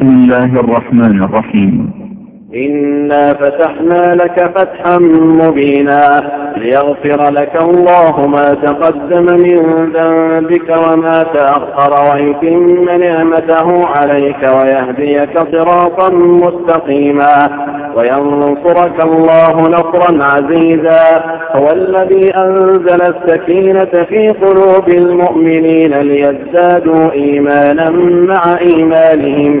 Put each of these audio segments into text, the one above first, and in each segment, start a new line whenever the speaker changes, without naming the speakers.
بسم الله الرحمن الرحيم إنا فتحنا لك فتحا مبينا ليغفر لك الله ما تقدم من ذنبك وما تأخر ويتم نعمته عليك ويهديك صراطا مستقيما وينصرك الله نصرا عزيزا هو الذي أنزل السكينة في قلوب المؤمنين ليزدادوا إيمانا مع إيمانهم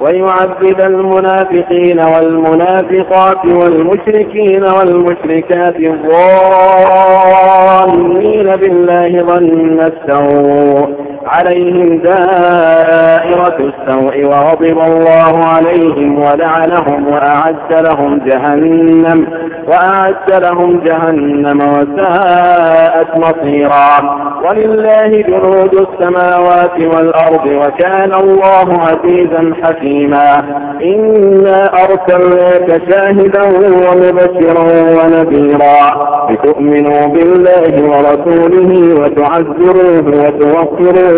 ويعذب المنافقين والمنافقات والمشركين والمشركات الظالمين بالله ظن السوء عليهم دائرة السوء وغضب الله عليهم ولعنهم وأعد لهم جهنم وأعد لهم جهنم وساءت مصيرا ولله جنود السماوات والأرض وكان الله عزيزا حكيما إنا أرسلناك شاهدا ومبشرا ونذيرا لتؤمنوا بالله ورسوله وتعزروه وتوفروه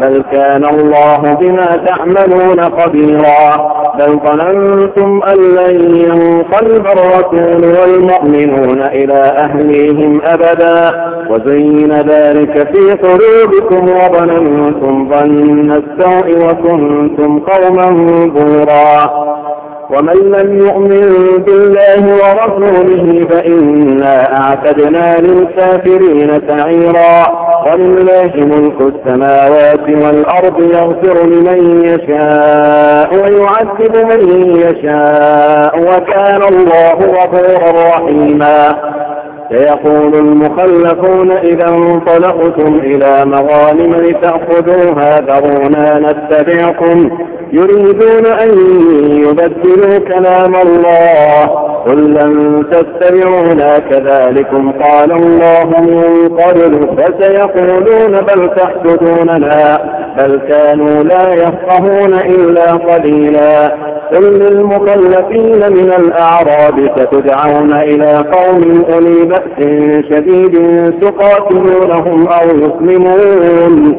بل كان الله بما تعملون خبيرا بل ظننتم ان لن ينقلب الرسول والمؤمنون الى اهليهم ابدا وزين ذلك في قلوبكم وظننتم ظن السوء وكنتم قوما بورا ومن لم يؤمن بالله ورسوله فانا اعتدنا للكافرين سعيرا ولله ملك السماوات والأرض يغفر لمن يشاء ويعذب من يشاء وكان الله غفورا رحيما سيقول المخلفون إذا انطلقتم إلى مغانم لتأخذوها ذرونا نتبعكم يريدون أن يبدلوا كلام الله قل لن تتبعونا كذلكم قال الله من قبل فسيقولون بل تحجدوننا بل كانوا لا يفقهون إلا قليلا قل للمخلفين من الأعراب ستدعون إلى قوم اولي باس شديد تقاتلونهم أو يسلمون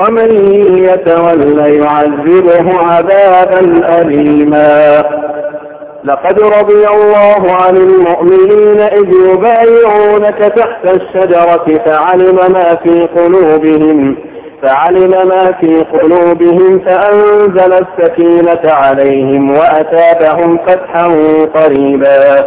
ومن يتولى يعذبه عذابا أليما لقد رضي الله عن المؤمنين إذ يبايعونك تحت الشجرة فعلم ما في قلوبهم فعلم ما في قلوبهم فأنزل السكينة عليهم وأتابهم فتحا قريبا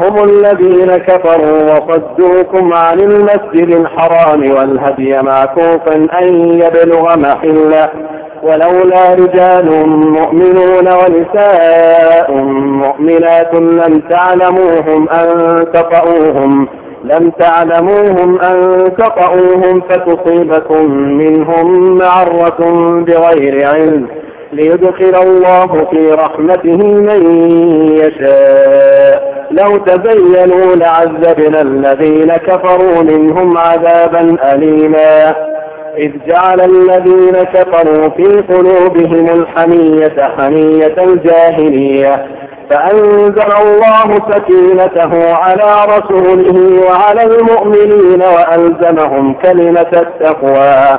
هم الذين كفروا وصدوكم عن المسجد الحرام والهدي معكوفا أن يبلغ محله ولولا رجال مؤمنون ونساء مؤمنات لم تعلموهم أن تطئوهم لم تعلموهم أن تطئوهم فتصيبكم منهم معرة بغير علم ليدخل الله في رحمته من يشاء لو تبينوا لعذبنا الذين كفروا منهم عذابا أليما إذ جعل الذين كفروا في قلوبهم الحمية حمية الجاهلية فأنزل الله سكينته على رسوله وعلى المؤمنين وألزمهم كلمة التقوى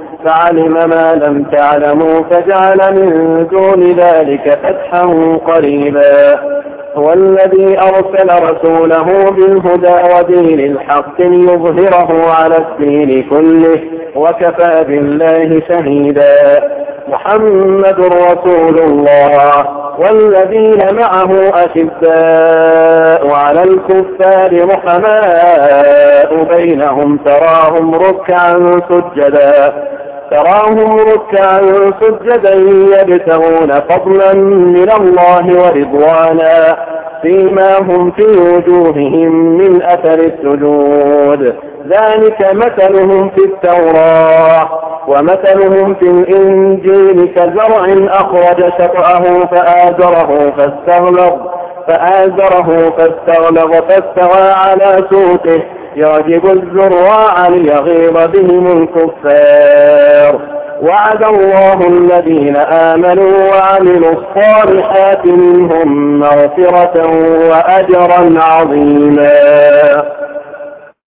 فعلم ما لم تعلموا فجعل من دون ذلك فتحا قريبا هو الذي أرسل رسوله بالهدى ودين الحق ليظهره على الدين كله وكفى بالله شهيدا محمد رسول الله والذين معه أشداء على الكفار رحماء بينهم تراهم ركعا سجدا تراهم ركعا سجدا يبتغون فضلا من الله ورضوانا فيما هم في وجوههم من أثر السجود ذلك مثلهم في التوراة ومثلهم في الإنجيل كزرع أخرج شطأه فآزره فاستغلظ فآزره فاستغلظ فاستوى على سوقه يجب الزراع ليغيظ بهم الكفار وعد الله الذين آمنوا وعملوا الصالحات منهم مغفرة وأجرا عظيما